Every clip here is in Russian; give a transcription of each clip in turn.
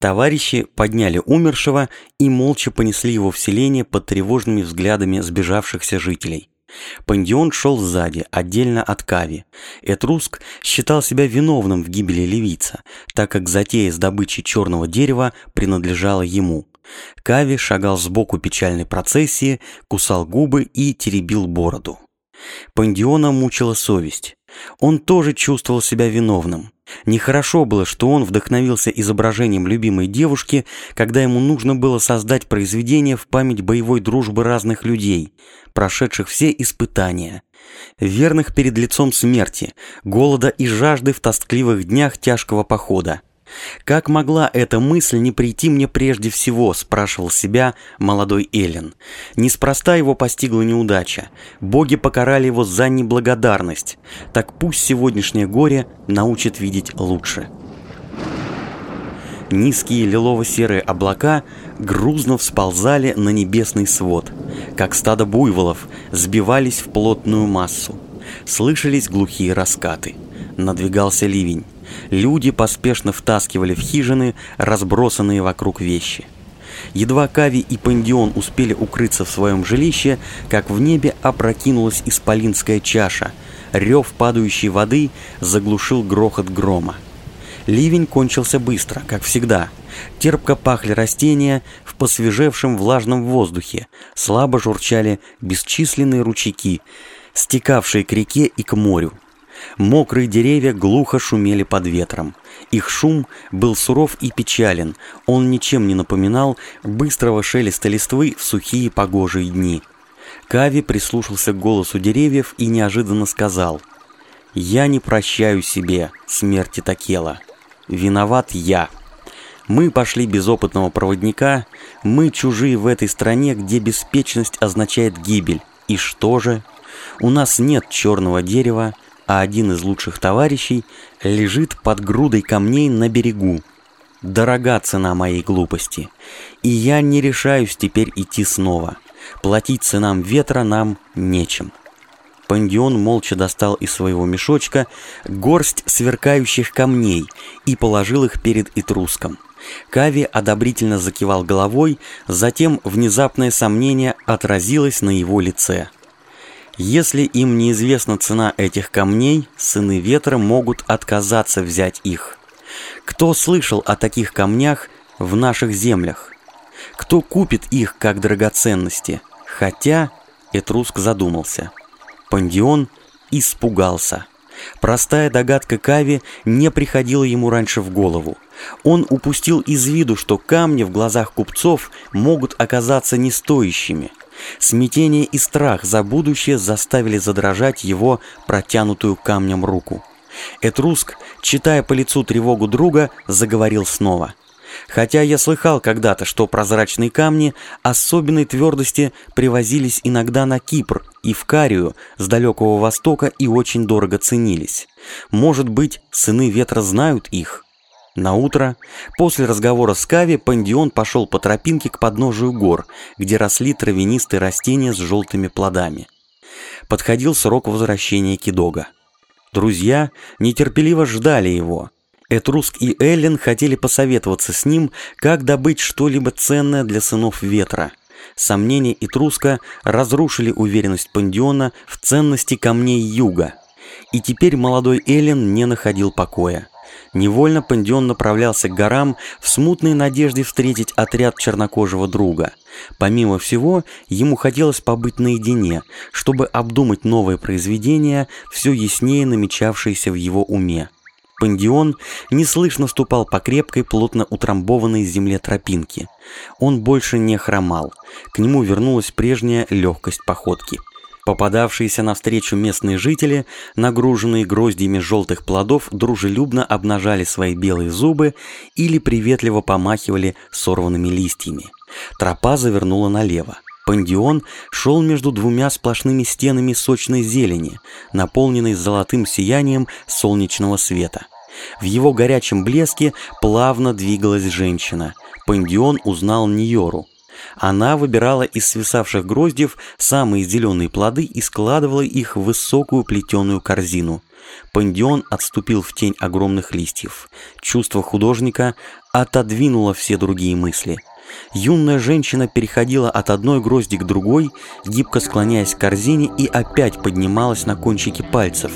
Товарищи подняли умершего и молча понесли его в селение под тревожными взглядами сбежавшихся жителей. Пандион шел сзади, отдельно от Кави. Этруск считал себя виновным в гибели левица, так как затея с добычей черного дерева принадлежала ему. Кави шагал сбоку печальной процессии, кусал губы и теребил бороду. Пандиона мучила совесть. Он тоже чувствовал себя виновным. Нехорошо было, что он вдохновился изображением любимой девушки, когда ему нужно было создать произведение в память боевой дружбы разных людей, прошедших все испытания, верных перед лицом смерти, голода и жажды в тоскливых днях тяжкого похода. «Как могла эта мысль не прийти мне прежде всего?» – спрашивал себя молодой Эллен. Неспроста его постигла неудача. Боги покарали его за неблагодарность. Так пусть сегодняшнее горе научит видеть лучше. Низкие лилово-серые облака грузно всползали на небесный свод, как стадо буйволов сбивались в плотную массу. Слышались глухие раскаты. Надвигался ливень. Люди поспешно втаскивали в хижины разбросанные вокруг вещи. Едва Кави и Пандион успели укрыться в своем жилище, как в небе опрокинулась исполинская чаша. Рев падающей воды заглушил грохот грома. Ливень кончился быстро, как всегда. Терпко пахли растения в посвежевшем влажном воздухе. Слабо журчали бесчисленные ручейки, стекавшие к реке и к морю. Мокрые деревья глухо шумели под ветром. Их шум был суров и печален, он ничем не напоминал быстрого шелеста листвы в сухие погожие дни. Кави прислушался к голосу деревьев и неожиданно сказал «Я не прощаю себе смерти Такела. Виноват я». Мы пошли без опытного проводника, мы чужие в этой стране, где беспечность означает гибель. И что же? У нас нет черного дерева, а один из лучших товарищей лежит под грудой камней на берегу. Дорога цена моей глупости, и я не решаюсь теперь идти снова. Платить ценам ветра нам нечем. Пандион молча достал из своего мешочка горсть сверкающих камней и положил их перед Итруском. Кави одобрительно закивал головой, затем внезапное сомнение отразилось на его лице. Если им неизвестна цена этих камней, сыны ветра могут отказаться взять их. Кто слышал о таких камнях в наших землях? Кто купит их как драгоценности? Хотя Этруск задумался. Пандион испугался. Простая догадка Кави не приходила ему раньше в голову. Он упустил из виду, что камни в глазах купцов могут оказаться нестоящими. Смятение и страх за будущее заставили задрожать его протянутую камнем руку. Этруск, читая по лицу тревогу друга, заговорил снова. Хотя я слыхал когда-то, что прозрачные камни особенной твердости привозились иногда на Кипр и в Карию с далекого востока и очень дорого ценились. Может быть, сыны ветра знают их? На утро, после разговора с Кави, Пандион пошел по тропинке к подножию гор, где росли травянистые растения с желтыми плодами. Подходил срок возвращения Кидога. Друзья нетерпеливо ждали его. Этруск и Эллен хотели посоветоваться с ним, как добыть что-либо ценное для сынов ветра. Сомнения Этруска разрушили уверенность Пандиона в ценности камней юга. И теперь молодой Эллен не находил покоя. Невольно Пандион направлялся к горам в смутной надежде встретить отряд чернокожего друга. Помимо всего, ему хотелось побыть наедине, чтобы обдумать новое произведение, все яснее намечавшееся в его уме. Пандион неслышно ступал по крепкой, плотно утрамбованной земле тропинки. Он больше не хромал. К нему вернулась прежняя легкость походки. Попадавшиеся навстречу местные жители, нагруженные гроздьями желтых плодов, дружелюбно обнажали свои белые зубы или приветливо помахивали сорванными листьями. Тропа завернула налево. Пандион шел между двумя сплошными стенами сочной зелени, наполненной золотым сиянием солнечного света. В его горячем блеске плавно двигалась женщина. Пандион узнал Ньору. Она выбирала из свисавших гроздьев самые зеленые плоды и складывала их в высокую плетеную корзину. Пандион отступил в тень огромных листьев. Чувство художника отодвинуло все другие мысли. Юная женщина переходила от одной грозди к другой, гибко склоняясь к корзине и опять поднималась на кончики пальцев,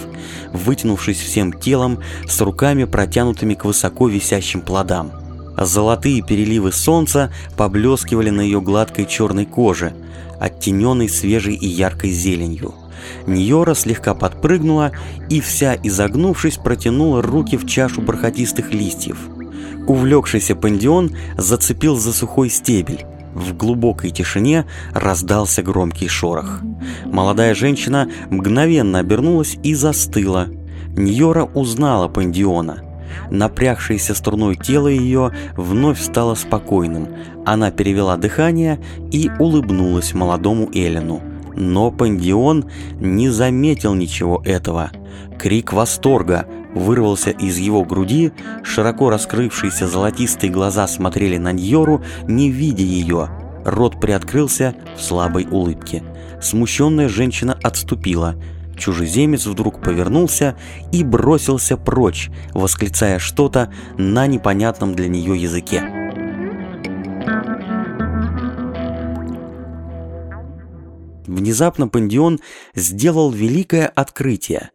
вытянувшись всем телом с руками протянутыми к высоко висящим плодам. Золотые переливы солнца поблескивали на ее гладкой черной коже, оттененной свежей и яркой зеленью. Ньора слегка подпрыгнула и вся изогнувшись протянула руки в чашу бархатистых листьев. Увлекшийся пандион зацепил за сухой стебель. В глубокой тишине раздался громкий шорох. Молодая женщина мгновенно обернулась и застыла. Ньора узнала пандиона – Напрягшееся струной тело ее вновь стало спокойным. Она перевела дыхание и улыбнулась молодому Эллену. Но Пандион не заметил ничего этого. Крик восторга вырвался из его груди, широко раскрывшиеся золотистые глаза смотрели на Ньору, не видя ее. Рот приоткрылся в слабой улыбке. Смущенная женщина отступила – Чужеземец вдруг повернулся и бросился прочь, восклицая что-то на непонятном для нее языке. Внезапно Пандион сделал великое открытие.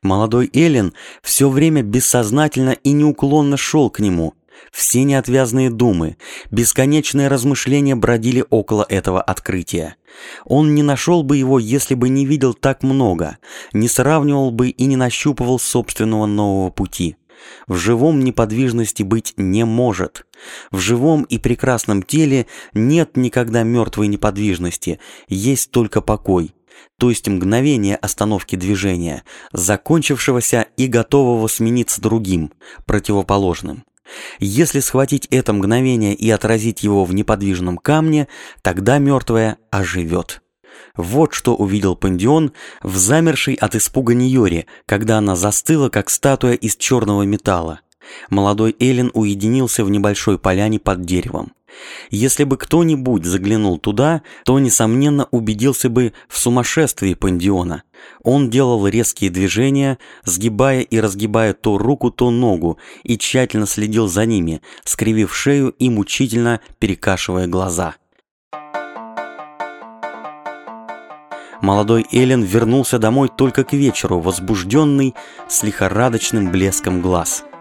Молодой Эллен все время бессознательно и неуклонно шел к нему. Все неотвязные думы, бесконечные размышления бродили около этого открытия. Он не нашел бы его, если бы не видел так много, не сравнивал бы и не нащупывал собственного нового пути. В живом неподвижности быть не может. В живом и прекрасном теле нет никогда мертвой неподвижности, есть только покой то есть мгновение остановки движения, закончившегося и готового смениться другим, противоположным. Если схватить это мгновение и отразить его в неподвижном камне, тогда мертвое оживет. Вот что увидел Пандион в замершей от испуга Ньоре, когда она застыла, как статуя из черного металла. Молодой Эллен уединился в небольшой поляне под деревом. Если бы кто-нибудь заглянул туда, то, несомненно, убедился бы в сумасшествии Пандиона. Он делал резкие движения, сгибая и разгибая то руку, то ногу, и тщательно следил за ними, скривив шею и мучительно перекашивая глаза. Молодой Эллен вернулся домой только к вечеру, возбужденный, с лихорадочным блеском глаз –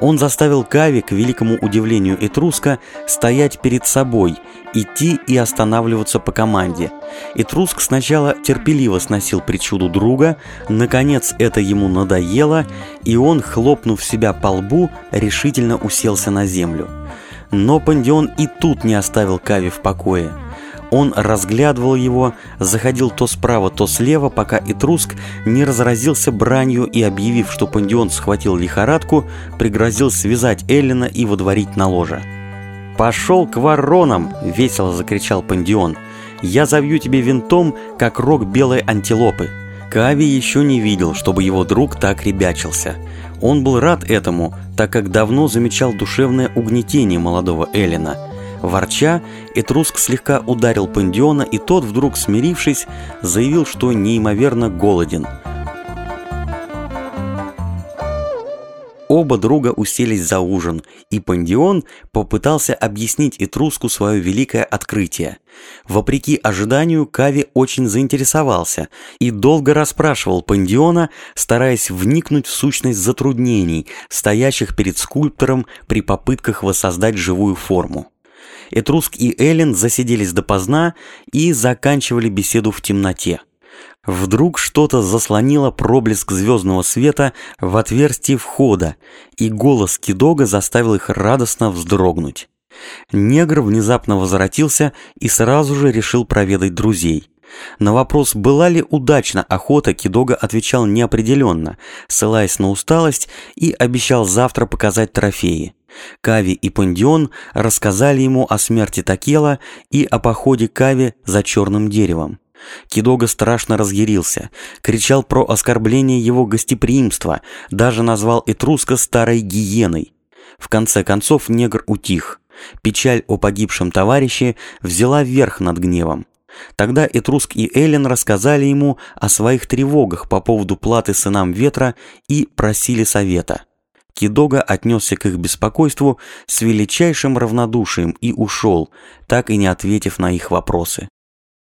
он заставил Кави, к великому удивлению Этруска, стоять перед собой, идти и останавливаться по команде. Этруск сначала терпеливо сносил причуду друга, наконец это ему надоело, и он, хлопнув себя по лбу, решительно уселся на землю. Но Пандион и тут не оставил Кави в покое. Он разглядывал его, заходил то справа, то слева, пока Итруск не разразился бранью и, объявив, что Пандион схватил лихорадку, пригрозил связать Эллина и водворить на ложе. «Пошел к воронам!» — весело закричал Пандион. «Я завью тебе винтом, как рог белой антилопы». Кави еще не видел, чтобы его друг так ребячился. Он был рад этому, так как давно замечал душевное угнетение молодого Эллина — Ворча, Этруск слегка ударил Пандиона, и тот, вдруг смирившись, заявил, что неимоверно голоден. Оба друга уселись за ужин, и Пандион попытался объяснить Этруску свое великое открытие. Вопреки ожиданию, Кави очень заинтересовался и долго расспрашивал Пандиона, стараясь вникнуть в сущность затруднений, стоящих перед скульптором при попытках воссоздать живую форму. Этруск и Эллен засиделись допоздна и заканчивали беседу в темноте. Вдруг что-то заслонило проблеск звездного света в отверстии входа, и голос Кидога заставил их радостно вздрогнуть. Негр внезапно возвратился и сразу же решил проведать друзей. На вопрос, была ли удачна охота, Кидога отвечал неопределенно, ссылаясь на усталость и обещал завтра показать трофеи. Кави и Пандион рассказали ему о смерти Такела и о походе Кави за черным деревом. Кидога страшно разъярился, кричал про оскорбление его гостеприимства, даже назвал Этруска старой гиеной. В конце концов негр утих. Печаль о погибшем товарище взяла верх над гневом. Тогда Этруск и Эллен рассказали ему о своих тревогах по поводу платы сынам ветра и просили совета. Кидога отнесся к их беспокойству с величайшим равнодушием и ушел, так и не ответив на их вопросы.